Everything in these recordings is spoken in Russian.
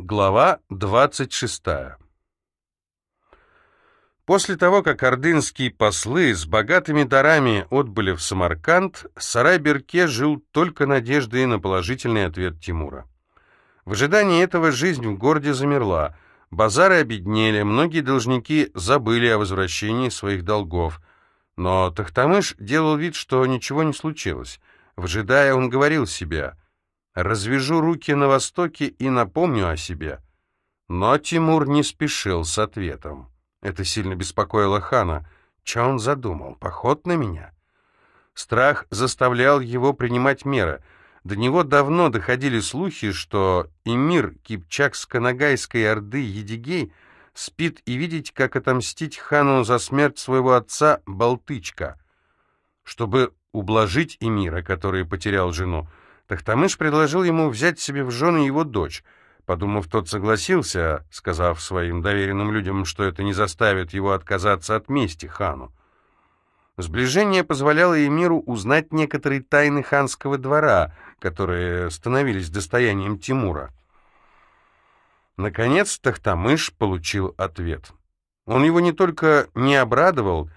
Глава 26 После того, как ордынские послы с богатыми дарами отбыли в Самарканд, Сарай-Берке жил только надеждой на положительный ответ Тимура. В ожидании этого жизнь в городе замерла, базары обеднели, многие должники забыли о возвращении своих долгов. Но Тахтамыш делал вид, что ничего не случилось. Вжидая, он говорил себе — развяжу руки на востоке и напомню о себе. Но Тимур не спешил с ответом. Это сильно беспокоило хана. Че он задумал? Поход на меня? Страх заставлял его принимать меры. До него давно доходили слухи, что эмир Кипчакско-Ногайской Орды Едигей спит и видеть, как отомстить хану за смерть своего отца Балтычка. Чтобы ублажить эмира, который потерял жену, Тахтамыш предложил ему взять себе в жены его дочь. Подумав, тот согласился, сказав своим доверенным людям, что это не заставит его отказаться от мести хану. Сближение позволяло эмиру узнать некоторые тайны ханского двора, которые становились достоянием Тимура. Наконец Тахтамыш получил ответ. Он его не только не обрадовал,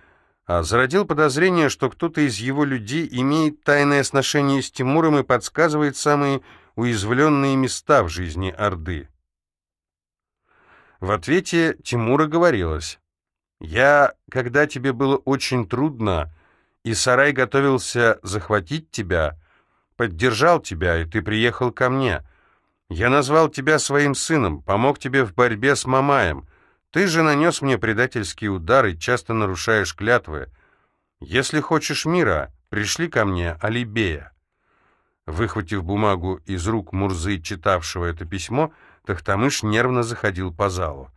зародил подозрение, что кто-то из его людей имеет тайное сношение с Тимуром и подсказывает самые уязвленные места в жизни Орды. В ответе Тимура говорилось, «Я, когда тебе было очень трудно, и сарай готовился захватить тебя, поддержал тебя, и ты приехал ко мне. Я назвал тебя своим сыном, помог тебе в борьбе с Мамаем, ты же нанес мне предательские удары, часто нарушаешь клятвы. Если хочешь мира, пришли ко мне, Алибея». Выхватив бумагу из рук Мурзы, читавшего это письмо, Тахтамыш нервно заходил по залу.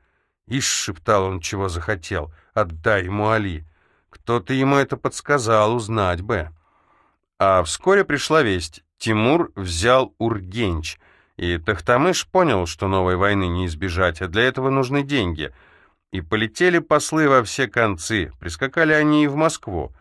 «Ишь!» — шептал он, чего захотел. «Отдай ему Али!» Кто-то ему это подсказал, узнать бы. А вскоре пришла весть. Тимур взял Ургенч — и Тахтамыш понял, что новой войны не избежать, а для этого нужны деньги. И полетели послы во все концы, прискакали они и в Москву.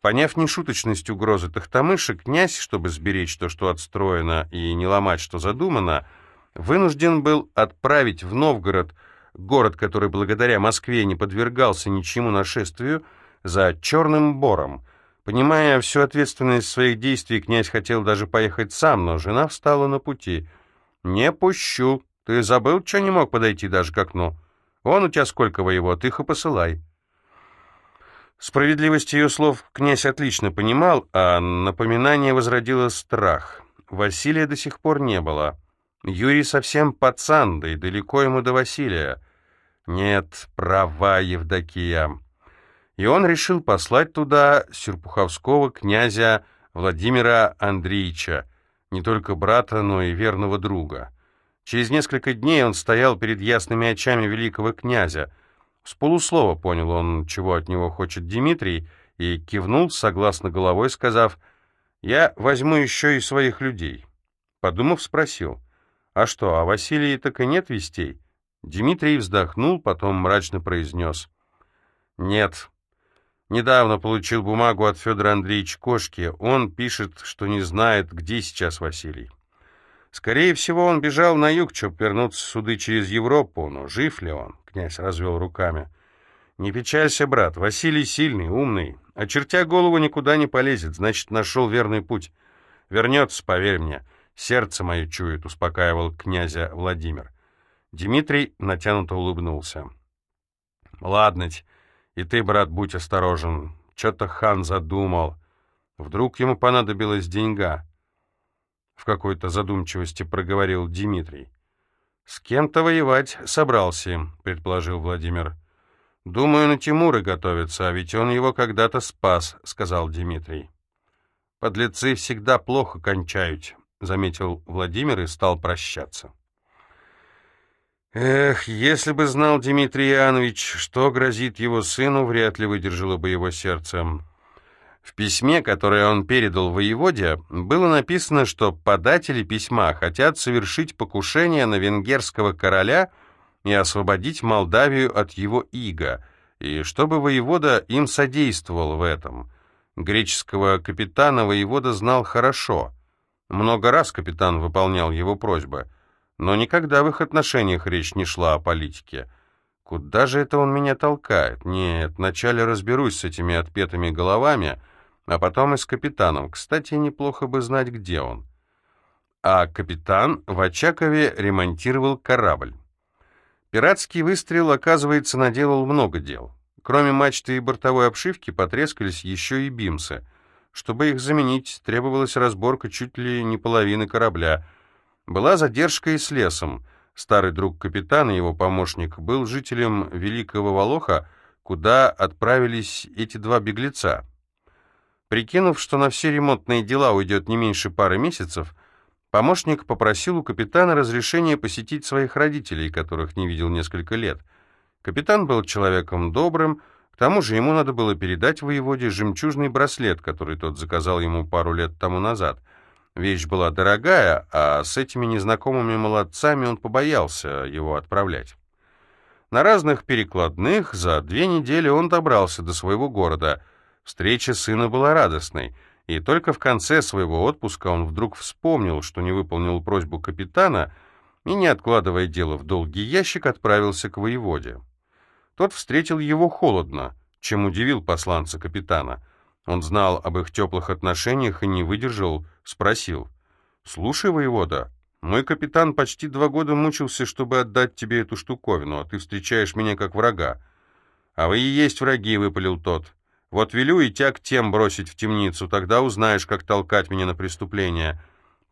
Поняв нешуточность угрозы Тахтамыша, князь, чтобы сберечь то, что отстроено, и не ломать, что задумано, вынужден был отправить в Новгород, город, который благодаря Москве не подвергался ничему нашествию, за Черным Бором. Понимая всю ответственность своих действий, князь хотел даже поехать сам, но жена встала на пути — «Не пущу. Ты забыл, что не мог подойти даже к окну? Вон у тебя сколько воевод, их и посылай». Справедливость ее слов князь отлично понимал, а напоминание возродило страх. Василия до сих пор не было. Юрий совсем пацан, да и далеко ему до Василия. Нет, права Евдокия. И он решил послать туда Серпуховского князя Владимира Андреевича, не только брата, но и верного друга. Через несколько дней он стоял перед ясными очами великого князя. С полуслова понял он, чего от него хочет Дмитрий, и кивнул, согласно головой, сказав, «Я возьму еще и своих людей». Подумав, спросил, «А что, о Василии так и нет вестей?» Дмитрий вздохнул, потом мрачно произнес, «Нет, Недавно получил бумагу от Федора Андреевича Кошки. Он пишет, что не знает, где сейчас Василий. Скорее всего, он бежал на юг, чтобы вернуться суды через Европу. Но жив ли он? Князь развел руками. Не печалься, брат. Василий сильный, умный. Очертя голову, никуда не полезет. Значит, нашел верный путь. Вернется, поверь мне. Сердце мое чует, успокаивал князя Владимир. Дмитрий натянуто улыбнулся. Ладно-ть. И ты, брат, будь осторожен. Что-то хан задумал. Вдруг ему понадобилась деньга. В какой-то задумчивости проговорил Дмитрий. «С кем-то воевать собрался», — предположил Владимир. «Думаю, на Тимура готовится, а ведь он его когда-то спас», — сказал Дмитрий. «Подлецы всегда плохо кончают», — заметил Владимир и стал прощаться. Эх, если бы знал Дмитрий Иоаннович, что грозит его сыну, вряд ли выдержало бы его сердце. В письме, которое он передал воеводе, было написано, что податели письма хотят совершить покушение на венгерского короля и освободить Молдавию от его ига, и чтобы воевода им содействовал в этом. Греческого капитана воевода знал хорошо. Много раз капитан выполнял его просьбы — но никогда в их отношениях речь не шла о политике. Куда же это он меня толкает? Нет, вначале разберусь с этими отпетыми головами, а потом и с капитаном. Кстати, неплохо бы знать, где он. А капитан в Очакове ремонтировал корабль. Пиратский выстрел, оказывается, наделал много дел. Кроме мачты и бортовой обшивки потрескались еще и бимсы. Чтобы их заменить, требовалась разборка чуть ли не половины корабля. Была задержка и с лесом. Старый друг капитана и его помощник был жителем Великого Волоха, куда отправились эти два беглеца. Прикинув, что на все ремонтные дела уйдет не меньше пары месяцев, помощник попросил у капитана разрешения посетить своих родителей, которых не видел несколько лет — Капитан был человеком добрым, к тому же ему надо было передать воеводе жемчужный браслет, который тот заказал ему пару лет тому назад. Вещь была дорогая, а с этими незнакомыми молодцами он побоялся его отправлять. На разных перекладных за две недели он добрался до своего города. Встреча сына была радостной, и только в конце своего отпуска он вдруг вспомнил, что не выполнил просьбу капитана, и, не откладывая дело в долгий ящик, отправился к воеводе. Тот встретил его холодно, чем удивил посланца капитана. Он знал об их теплых отношениях и не выдержал, спросил. «Слушай, воевода, мой капитан почти два года мучился, чтобы отдать тебе эту штуковину, а ты встречаешь меня как врага». «А вы и есть враги», — выпалил тот. «Вот велю и тя к тем бросить в темницу, тогда узнаешь, как толкать меня на преступление».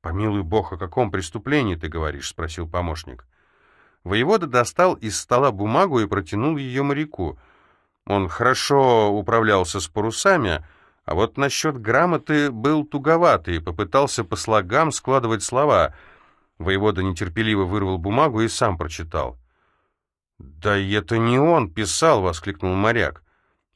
«Помилуй бог, о каком преступлении ты говоришь?» — спросил помощник. Воевода достал из стола бумагу и протянул ее моряку. Он хорошо управлялся с парусами, а вот насчет грамоты был туговатый, попытался по слогам складывать слова. Воевода нетерпеливо вырвал бумагу и сам прочитал. «Да это не он писал!» — воскликнул моряк.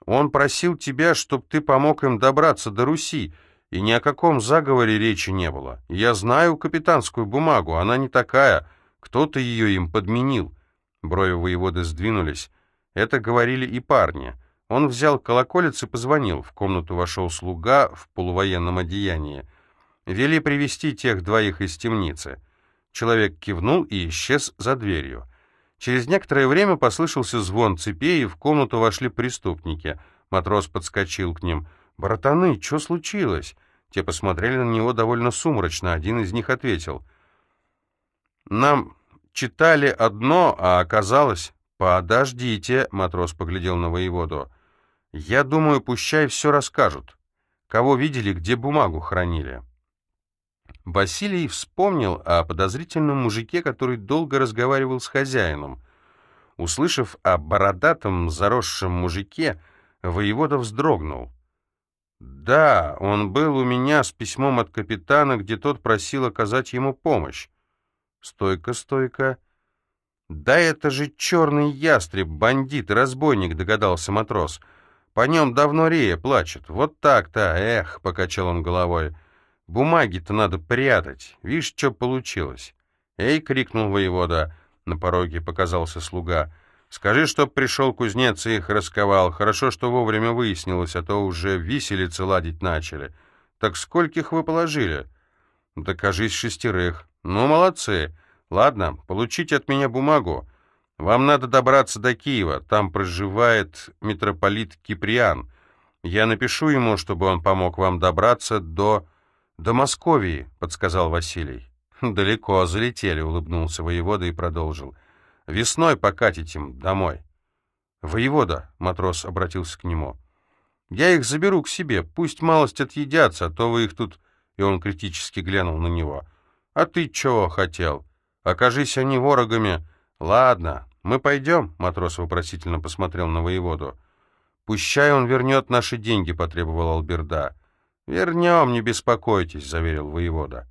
«Он просил тебя, чтоб ты помог им добраться до Руси, и ни о каком заговоре речи не было. Я знаю капитанскую бумагу, она не такая». Кто-то ее им подменил. Брови воеводы сдвинулись. Это говорили и парни. Он взял колоколец и позвонил. В комнату вошел слуга в полувоенном одеянии. Вели привести тех двоих из темницы. Человек кивнул и исчез за дверью. Через некоторое время послышался звон цепей, и в комнату вошли преступники. Матрос подскочил к ним. «Братаны, что случилось?» Те посмотрели на него довольно сумрачно. Один из них ответил — нам читали одно, а оказалось... «Подождите», — матрос поглядел на воеводу. «Я думаю, пущай все расскажут. Кого видели, где бумагу хранили?» Василий вспомнил о подозрительном мужике, который долго разговаривал с хозяином. Услышав о бородатом заросшем мужике, воевода вздрогнул. «Да, он был у меня с письмом от капитана, где тот просил оказать ему помощь. Стойка, стойка. Да это же черный ястреб, бандит, разбойник, догадался матрос. По нем давно Рея плачет. Вот так-то, эх, покачал он головой. Бумаги-то надо прятать. Видишь, что получилось. Эй, крикнул воевода. На пороге показался слуга. Скажи, чтоб пришел кузнец и их расковал. Хорошо, что вовремя выяснилось, а то уже виселицы ладить начали. Так скольких вы положили? Да, кажись, шестерых. «Ну, молодцы. Ладно, получите от меня бумагу. Вам надо добраться до Киева. Там проживает митрополит Киприан. Я напишу ему, чтобы он помог вам добраться до... до Московии», — подсказал Василий. «Далеко залетели», — улыбнулся воевода и продолжил. «Весной покатите домой». «Воевода», — матрос обратился к нему, — «я их заберу к себе, пусть малость отъедятся, а то вы их тут...» И он критически глянул на него — «А ты чего хотел? Окажись они ворогами. Ладно, мы пойдем?» — матрос вопросительно посмотрел на воеводу. «Пущай он вернет наши деньги», — потребовал Алберда. «Вернем, не беспокойтесь», — заверил воевода.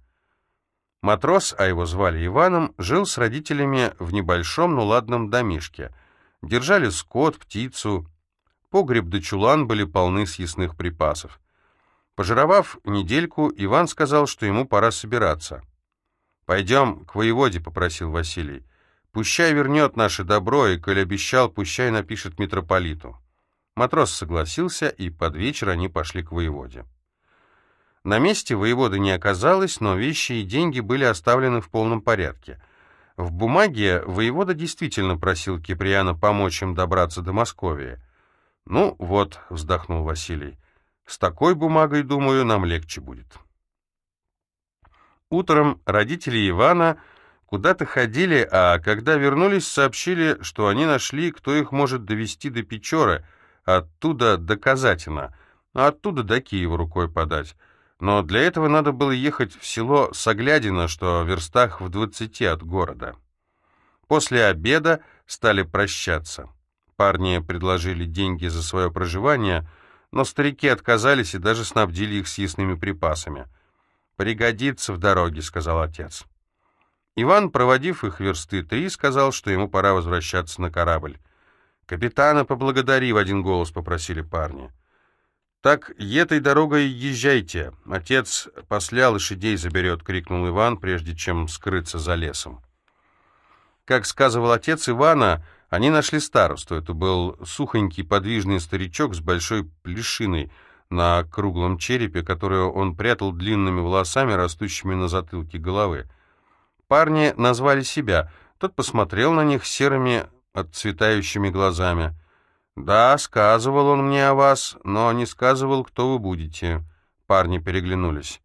Матрос, а его звали Иваном, жил с родителями в небольшом, но ладном домишке. Держали скот, птицу. Погреб да чулан были полны съестных припасов. Пожировав недельку, Иван сказал, что ему пора собираться. «Пойдем к воеводе», — попросил Василий. «Пущай вернет наше добро, и, коль обещал, пущай напишет митрополиту». Матрос согласился, и под вечер они пошли к воеводе. На месте воеводы не оказалось, но вещи и деньги были оставлены в полном порядке. В бумаге воевода действительно просил Киприана помочь им добраться до Московии. «Ну вот», — вздохнул Василий, — «с такой бумагой, думаю, нам легче будет». Утром родители Ивана куда-то ходили, а когда вернулись, сообщили, что они нашли, кто их может довести до Печоры, оттуда до Казатина, а оттуда до Киева рукой подать. Но для этого надо было ехать в село Соглядино, что в верстах в двадцати от города. После обеда стали прощаться. Парни предложили деньги за свое проживание, но старики отказались и даже снабдили их съестными припасами. «Пригодится в дороге», — сказал отец. Иван, проводив их версты три, сказал, что ему пора возвращаться на корабль. «Капитана поблагодари», — в один голос попросили парни. «Так этой дорогой езжайте. Отец после лошадей заберет», — крикнул Иван, прежде чем скрыться за лесом. Как сказывал отец Ивана, они нашли старосту. Это был сухонький подвижный старичок с большой плешиной на круглом черепе, которую он прятал длинными волосами, растущими на затылке головы. Парни назвали себя. Тот посмотрел на них серыми отцветающими глазами. «Да, сказывал он мне о вас, но не сказывал, кто вы будете». Парни переглянулись.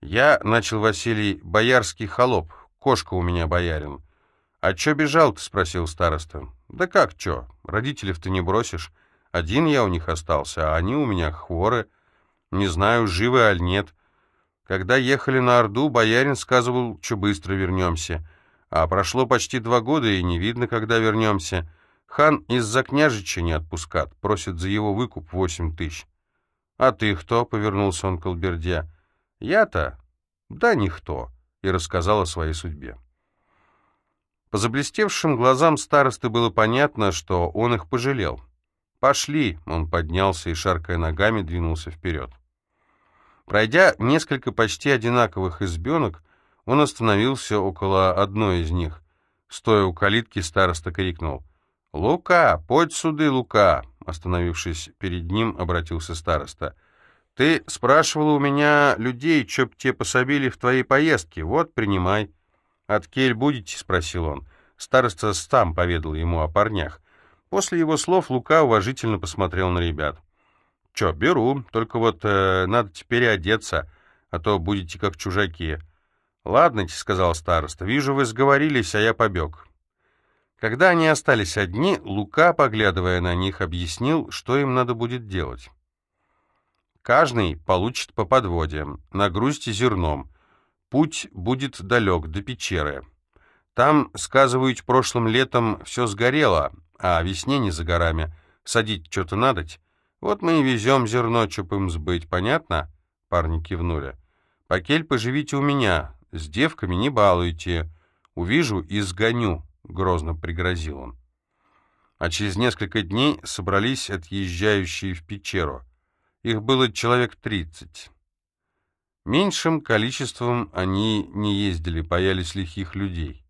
«Я, — начал Василий, — боярский холоп, кошка у меня боярин». «А чё бежал-то?» — спросил староста. «Да как чё? Родителей-то не бросишь. Один я у них остался, а они у меня хворы. Не знаю, живы аль нет. Когда ехали на Орду, боярин сказывал, что быстро вернемся. А прошло почти два года, и не видно, когда вернемся. Хан из-за княжича не отпускат, просит за его выкуп восемь тысяч. «А ты кто?» — повернулся он к Алберде. «Я-то?» «Да никто», — и рассказал о своей судьбе. По заблестевшим глазам старосты было понятно, что он их пожалел. «Пошли!» — он поднялся и, шаркая ногами, двинулся вперед. Пройдя несколько почти одинаковых избенок, он остановился около одной из них. Стоя у калитки, староста крикнул. «Лука! Подь суды, Лука!» Остановившись перед ним, обратился староста. «Ты спрашивал у меня людей, чтоб те пособили в твоей поездке. Вот, принимай». «От кель будете?» — спросил он. Староста сам поведал ему о парнях. После его слов Лука уважительно посмотрел на ребят. «Чё, беру, только вот э, надо теперь одеться, а то будете как чужаки». «Ладно», — сказал староста, — «вижу, вы сговорились, а я побег». Когда они остались одни, Лука, поглядывая на них, объяснил, что им надо будет делать. Каждый получит по подводе, нагрузьте зерном. Путь будет далек, до Печеры. Там, сказывают, прошлым летом все сгорело, а весне не за горами. Садить что-то надоть. Вот мы и везем зерно, чтоб им сбыть, понятно?» Парни кивнули. «Покель поживите у меня, с девками не балуйте. Увижу и сгоню», — грозно пригрозил он. А через несколько дней собрались отъезжающие в Печеру. Их было человек тридцать. Меньшим количеством они не ездили, боялись лихих людей.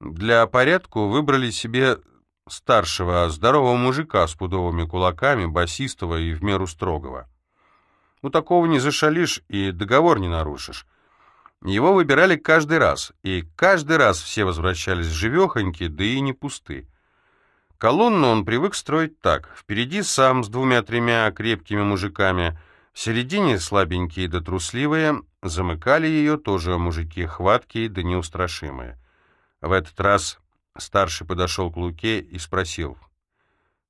Для порядку выбрали себе старшего, здорового мужика с пудовыми кулаками, басистого и в меру строгого. У такого не зашалишь и договор не нарушишь. Его выбирали каждый раз, и каждый раз все возвращались живехоньки, да и не пусты. Колонну он привык строить так. Впереди сам с двумя-тремя крепкими мужиками, в середине слабенькие да трусливые, замыкали ее тоже мужики хваткие да неустрашимые. В этот раз старший подошел к Луке и спросил,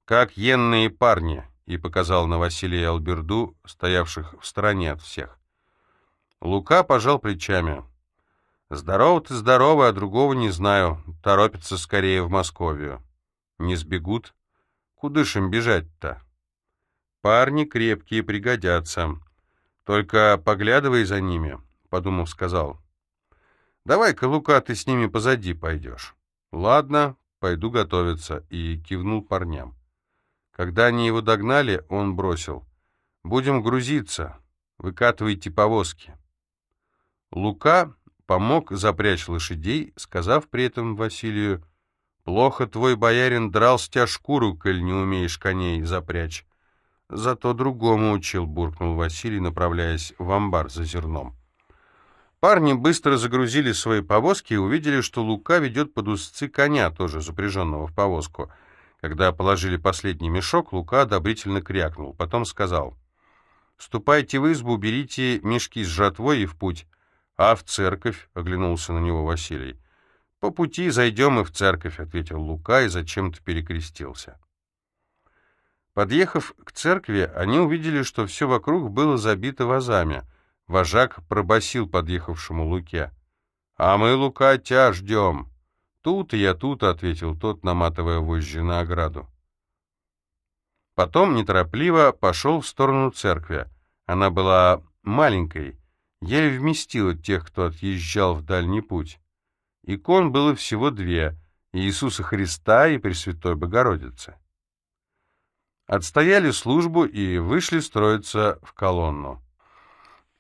«Как енные парни?» и показал на Василия Алберду, стоявших в стороне от всех. Лука пожал плечами. «Здорово ты здорово, а другого не знаю. Торопятся скорее в Московию. Не сбегут? Куда ж им бежать-то?» Парни крепкие пригодятся. Только поглядывай за ними, — подумав, сказал. Давай-ка, Лука, ты с ними позади пойдешь. Ладно, пойду готовиться, и кивнул парням. Когда они его догнали, он бросил. Будем грузиться, выкатывайте повозки. Лука помог запрячь лошадей, сказав при этом Василию, «Плохо твой боярин драл с тебя шкуру, коль не умеешь коней запрячь. Зато другому учил, буркнул Василий, направляясь в амбар за зерном. Парни быстро загрузили свои повозки и увидели, что Лука ведет под узцы коня, тоже запряженного в повозку. Когда положили последний мешок, Лука одобрительно крякнул. Потом сказал, «Ступайте в избу, берите мешки с жатвой и в путь». «А в церковь?» — оглянулся на него Василий. «По пути зайдем и в церковь», — ответил Лука и зачем-то перекрестился. Подъехав к церкви, они увидели, что все вокруг было забито вазами — Вожак пробасил подъехавшему Луке. «А мы, Лука, тебя ждем». «Тут я тут», — ответил тот, наматывая вожжи на ограду. Потом неторопливо пошел в сторону церкви. Она была маленькой, еле вместила тех, кто отъезжал в дальний путь. Икон было всего две — Иисуса Христа и Пресвятой Богородицы. Отстояли службу и вышли строиться в колонну.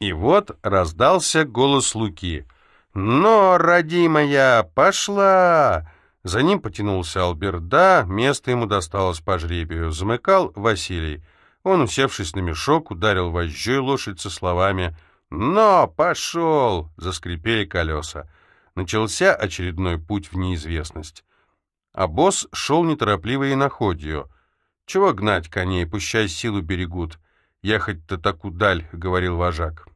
И вот раздался голос Луки. «Но, родимая, пошла!» За ним потянулся Алберда, место ему досталось по жребию. Замыкал Василий. Он, усевшись на мешок, ударил вожжой лошадь со словами «Но, пошел!» — заскрипели колеса. Начался очередной путь в неизвестность. А босс шел неторопливо и находью. «Чего гнать коней, пущай силу берегут. Ехать-то так удаль», — говорил вожак.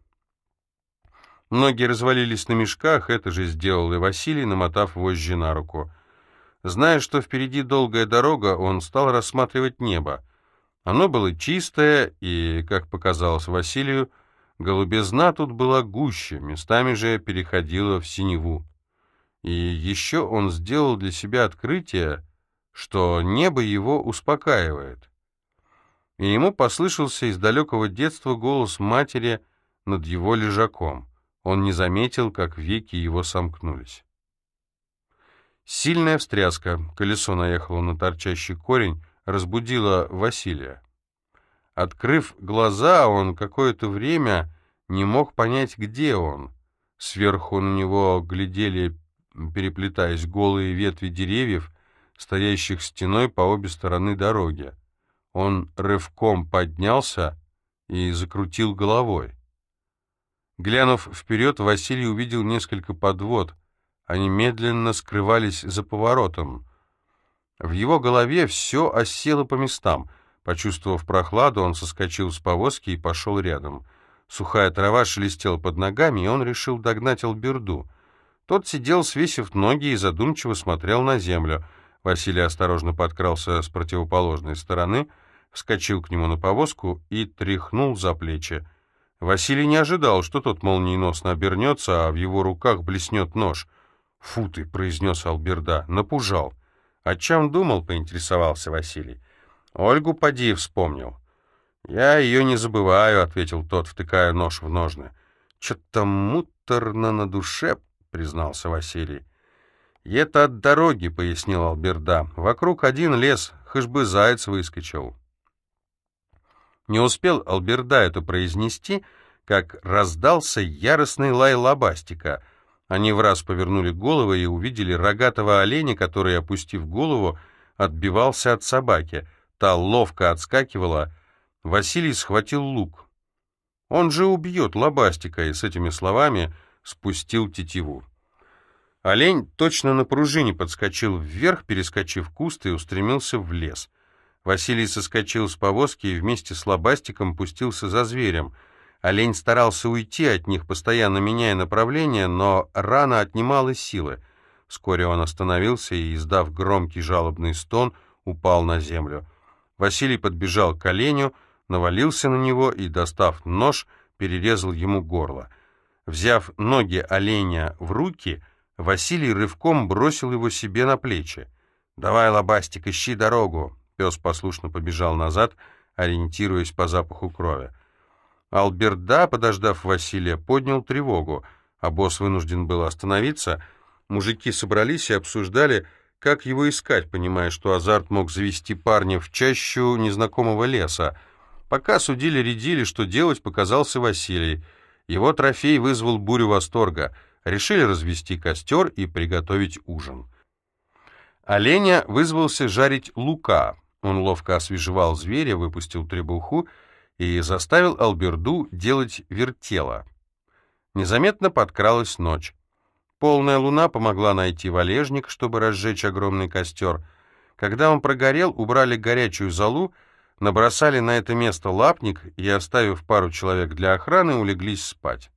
Многие развалились на мешках, это же сделал и Василий, намотав вожжи на руку. Зная, что впереди долгая дорога, он стал рассматривать небо. Оно было чистое, и, как показалось Василию, голубизна тут была гуще, местами же переходила в синеву. И еще он сделал для себя открытие, что небо его успокаивает. И ему послышался из далекого детства голос матери над его лежаком. Он не заметил, как веки его сомкнулись. Сильная встряска, колесо наехало на торчащий корень, разбудила Василия. Открыв глаза, он какое-то время не мог понять, где он. Сверху на него глядели, переплетаясь, голые ветви деревьев, стоящих стеной по обе стороны дороги. Он рывком поднялся и закрутил головой. Глянув вперед, Василий увидел несколько подвод. Они медленно скрывались за поворотом. В его голове все осело по местам. Почувствовав прохладу, он соскочил с повозки и пошел рядом. Сухая трава шелестела под ногами, и он решил догнать Алберду. Тот сидел, свесив ноги, и задумчиво смотрел на землю. Василий осторожно подкрался с противоположной стороны, вскочил к нему на повозку и тряхнул за плечи. Василий не ожидал, что тот молниеносно обернется, а в его руках блеснет нож. «Фу ты!» — произнес Алберда. «Напужал». «О чем думал?» — поинтересовался Василий. «Ольгу поди вспомнил». «Я ее не забываю», — ответил тот, втыкая нож в ножны. «Че-то муторно на душе», — признался Василий. «И это от дороги», — пояснил Алберда. «Вокруг один лес, хоть бы заяц выскочил». Не успел Алберда это произнести, как раздался яростный лай лобастика. Они в раз повернули головы и увидели рогатого оленя, который, опустив голову, отбивался от собаки. Та ловко отскакивала. Василий схватил лук. «Он же убьет лобастика!» и с этими словами спустил тетиву. Олень точно на пружине подскочил вверх, перескочив куст и устремился в лес — Василий соскочил с повозки и вместе с лобастиком пустился за зверем. Олень старался уйти от них, постоянно меняя направление, но рана отнимала силы. Вскоре он остановился и, издав громкий жалобный стон, упал на землю. Василий подбежал к оленю, навалился на него и, достав нож, перерезал ему горло. Взяв ноги оленя в руки, Василий рывком бросил его себе на плечи. «Давай, лобастик, ищи дорогу!» Пес послушно побежал назад, ориентируясь по запаху крови. Алберда, подождав Василия, поднял тревогу, а босс вынужден был остановиться. Мужики собрались и обсуждали, как его искать, понимая, что азарт мог завести парня в чащу незнакомого леса. Пока судили-рядили, что делать, показался Василий. Его трофей вызвал бурю восторга. Решили развести костер и приготовить ужин. Оленя вызвался жарить лука, он ловко освежевал зверя, выпустил требуху и заставил Алберду делать вертела. Незаметно подкралась ночь. Полная луна помогла найти валежник, чтобы разжечь огромный костер. Когда он прогорел, убрали горячую золу, набросали на это место лапник и, оставив пару человек для охраны, улеглись спать.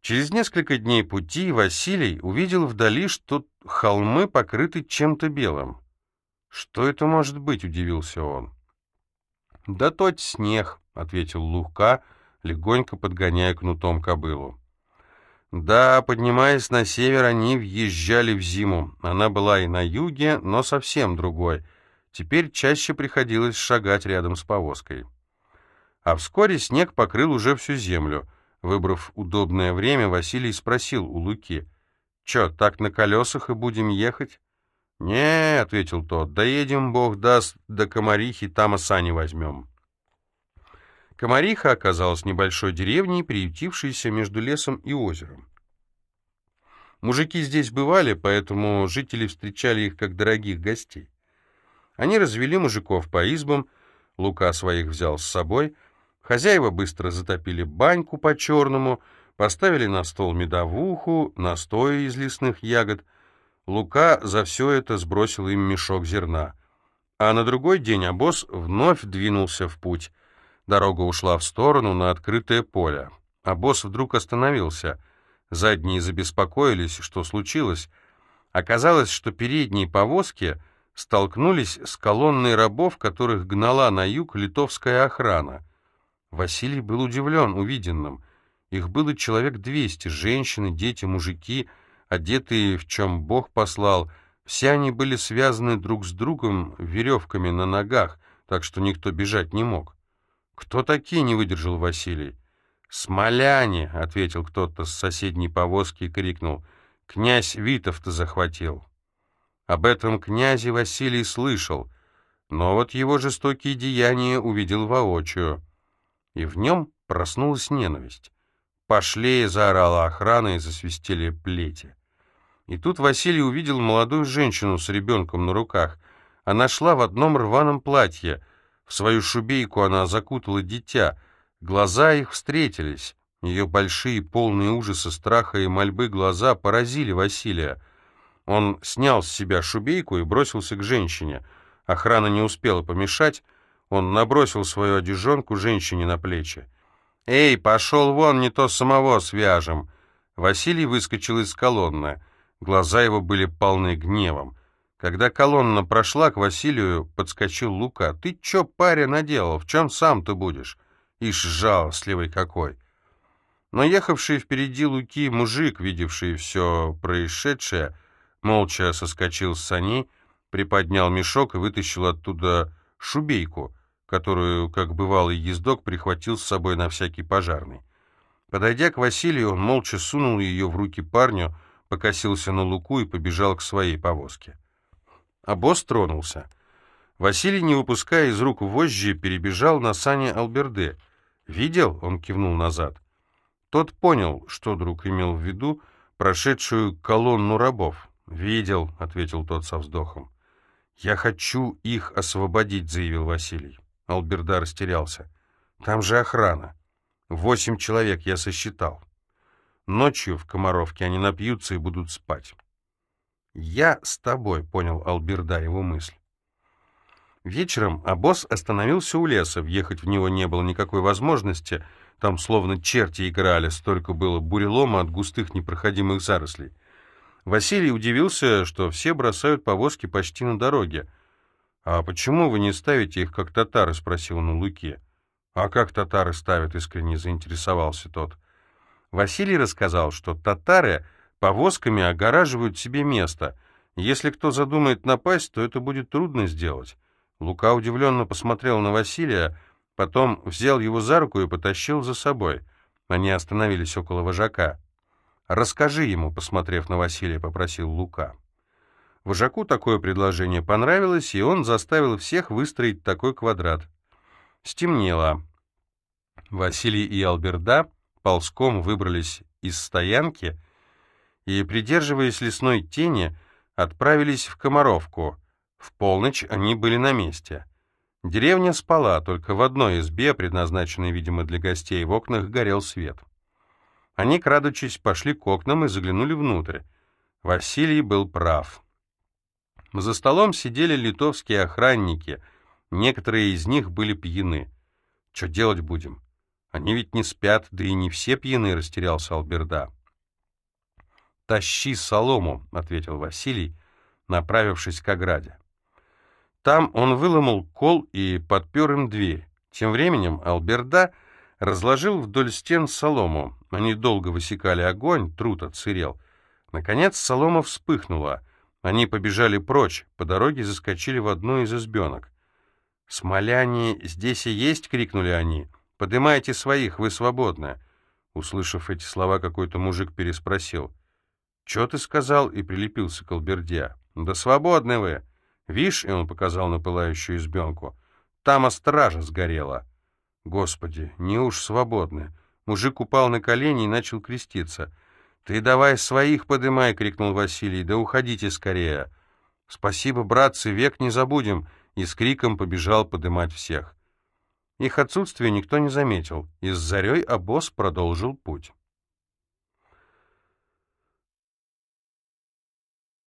Через несколько дней пути Василий увидел вдали, что холмы покрыты чем-то белым. «Что это может быть?» — удивился он. «Да тот снег», — ответил Лука, легонько подгоняя кнутом кобылу. Да, поднимаясь на север, они въезжали в зиму. Она была и на юге, но совсем другой. Теперь чаще приходилось шагать рядом с повозкой. А вскоре снег покрыл уже всю землю — Выбрав удобное время, Василий спросил у Луки, «Чё, так на колесах и будем ехать?» «Не», — ответил тот, — «доедем, бог даст, до Комарихи, там и возьмем». Комариха оказалась небольшой деревней, приютившейся между лесом и озером. Мужики здесь бывали, поэтому жители встречали их как дорогих гостей. Они развели мужиков по избам, Лука своих взял с собой — Хозяева быстро затопили баньку по-черному, поставили на стол медовуху, настои из лесных ягод. Лука за все это сбросил им мешок зерна. А на другой день обоз вновь двинулся в путь. Дорога ушла в сторону на открытое поле. Обоз вдруг остановился. Задние забеспокоились, что случилось. Оказалось, что передние повозки столкнулись с колонной рабов, которых гнала на юг литовская охрана. Василий был удивлен увиденным. Их было человек двести, женщины, дети, мужики, одетые в чем Бог послал. Все они были связаны друг с другом веревками на ногах, так что никто бежать не мог. «Кто такие?» — не выдержал Василий. «Смоляне!» — ответил кто-то с соседней повозки и крикнул. «Князь Витов-то захватил!» Об этом князе Василий слышал, но вот его жестокие деяния увидел воочию и в нем проснулась ненависть. «Пошли!» — заорала охрана и засвистели плети. И тут Василий увидел молодую женщину с ребенком на руках. Она шла в одном рваном платье. Свою шубейку она закутала дитя. Глаза их встретились. Ее большие, полные ужаса, страха и мольбы глаза поразили Василия. Он снял с себя шубейку и бросился к женщине. Охрана не успела помешать. Он набросил свою одежонку женщине на плечи. «Эй, пошел вон, не то самого свяжем!» Василий выскочил из колонны. Глаза его были полны гневом. Когда колонна прошла, к Василию подскочил Лука. «Ты чё, паря, наделал? В чем сам ты будешь?» Ишь, жалостливый какой! Но ехавший впереди Луки мужик, видевший все происшедшее, молча соскочил с саней, приподнял мешок и вытащил оттуда шубейку, которую, как бывалый ездок, прихватил с собой на всякий пожарный. Подойдя к Василию, он молча сунул ее в руки парню, покосился на луку и побежал к своей повозке. А босс тронулся. Василий, не выпуская из рук вожжи, перебежал на сани Алберде. «Видел?» — он кивнул назад. Тот понял, что друг имел в виду, прошедшую колонну рабов. «Видел», — ответил тот со вздохом. «Я хочу их освободить», — заявил Василий. Алберда растерялся. «Там же охрана. Восемь человек я сосчитал. Ночью в Комаровке они напьются и будут спать». «Я с тобой», — понял Алберда его мысль. Вечером обоз остановился у леса, въехать в него не было никакой возможности, там словно черти играли, столько было бурелома от густых непроходимых зарослей. Василий удивился, что все бросают повозки почти на дороге. «А почему вы не ставите их, как татары?» — спросил он у Луки. «А как татары ставят?» — искренне заинтересовался тот. Василий рассказал, что татары повозками огораживают себе место. Если кто задумает напасть, то это будет трудно сделать. Лука удивленно посмотрел на Василия, потом взял его за руку и потащил за собой. Они остановились около вожака. «Расскажи ему», — посмотрев на Василия, попросил Лука. Вожаку такое предложение понравилось, и он заставил всех выстроить такой квадрат. Стемнело. Василий и Алберда ползком выбрались из стоянки и, придерживаясь лесной тени, отправились в Комаровку. В полночь они были на месте. Деревня спала, только в одной избе, предназначенной, видимо, для гостей, в окнах горел свет. Они, крадучись, пошли к окнам и заглянули внутрь. Василий был прав. За столом сидели литовские охранники. Некоторые из них были пьяны. «Что делать будем? Они ведь не спят, да и не все пьяны», — растерялся Алберда. «Тащи солому», — ответил Василий, направившись к ограде. Там он выломал кол и подпер им дверь. Тем временем Алберда разложил вдоль стен солому. Они долго высекали огонь, труд отсырел. Наконец солома вспыхнула. Они побежали прочь, по дороге заскочили в одну из избенок. «Смоляне здесь и есть!» — крикнули они. «Подымайте своих, вы свободны!» Услышав эти слова, какой-то мужик переспросил. «Чё ты сказал?» и прилепился к Алберде. «Да свободны вы! Вишь!» — и он показал на пылающую избенку. «Там стража сгорела!» «Господи, не уж свободны!» Мужик упал на колени и начал креститься. «Ты давай своих подымай!» — крикнул Василий. «Да уходите скорее!» «Спасибо, братцы, век не забудем!» И с криком побежал подымать всех. Их отсутствие никто не заметил, и с зарей обоз продолжил путь.